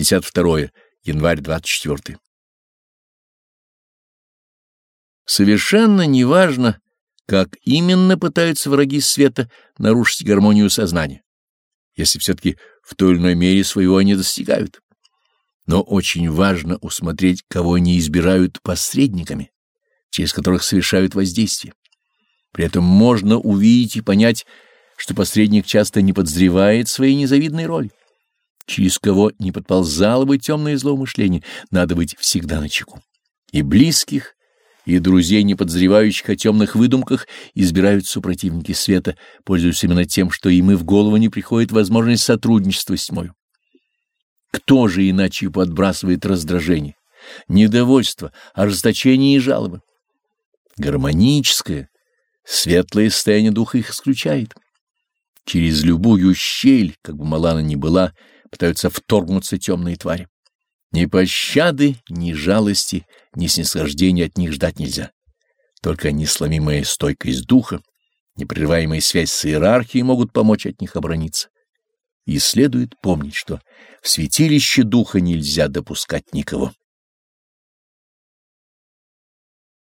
52 январь 24. Совершенно неважно, как именно пытаются враги света нарушить гармонию сознания, если все-таки в той или иной мере своего они достигают. Но очень важно усмотреть, кого они избирают посредниками, через которых совершают воздействие. При этом можно увидеть и понять, что посредник часто не подозревает своей незавидной роли. Через кого не подползало бы темное злоумышление, надо быть всегда начеку. И близких, и друзей, не подозревающих о темных выдумках, избирают супротивники света, пользуясь именно тем, что им и в голову не приходит возможность сотрудничества с тьмою. Кто же иначе подбрасывает раздражение, недовольство, ожесточение и жалобы? Гармоническое, светлое состояние духа их исключает. Через любую щель, как бы мала она ни была, пытаются вторгнуться темные твари. Ни пощады, ни жалости, ни снисхождения от них ждать нельзя. Только несломимая стойкость духа, непрерываемая связь с иерархией могут помочь от них оборониться. И следует помнить, что в святилище духа нельзя допускать никого.